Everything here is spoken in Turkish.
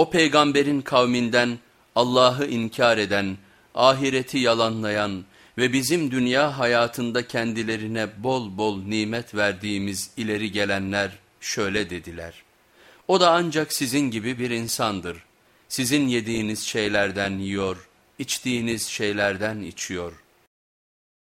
O peygamberin kavminden Allah'ı inkar eden, ahireti yalanlayan ve bizim dünya hayatında kendilerine bol bol nimet verdiğimiz ileri gelenler şöyle dediler. O da ancak sizin gibi bir insandır. Sizin yediğiniz şeylerden yiyor, içtiğiniz şeylerden içiyor.''